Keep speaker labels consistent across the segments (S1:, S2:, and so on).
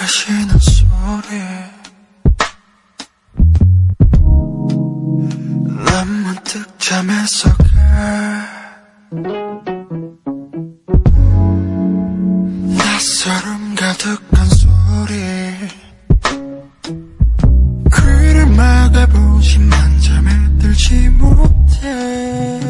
S1: 가시는 소리에 난 문득 잠에서 가 낯설음 가득한 소리. 귀를 막아보지만 잠에 들지 못해.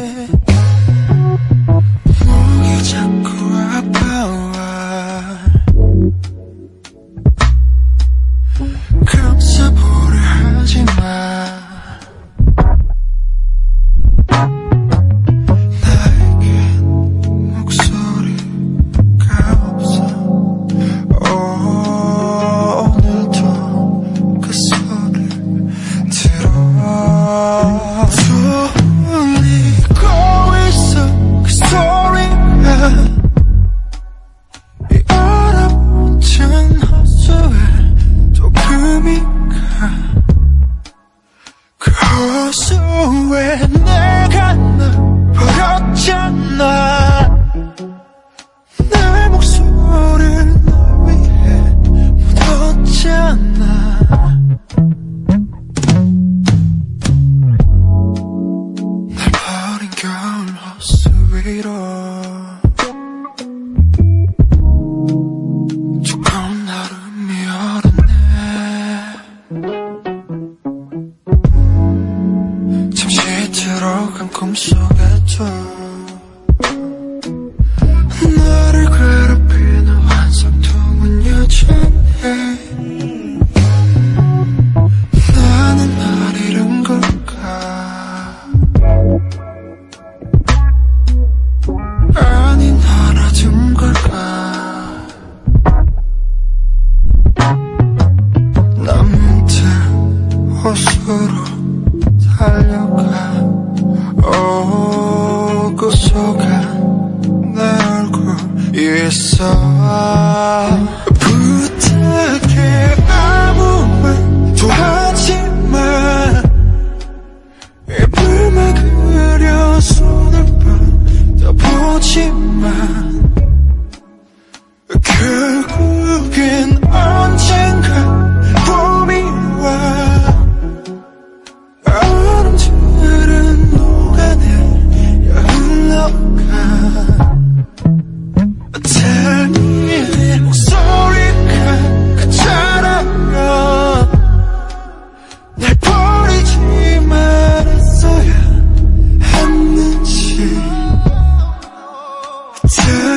S1: You're so time.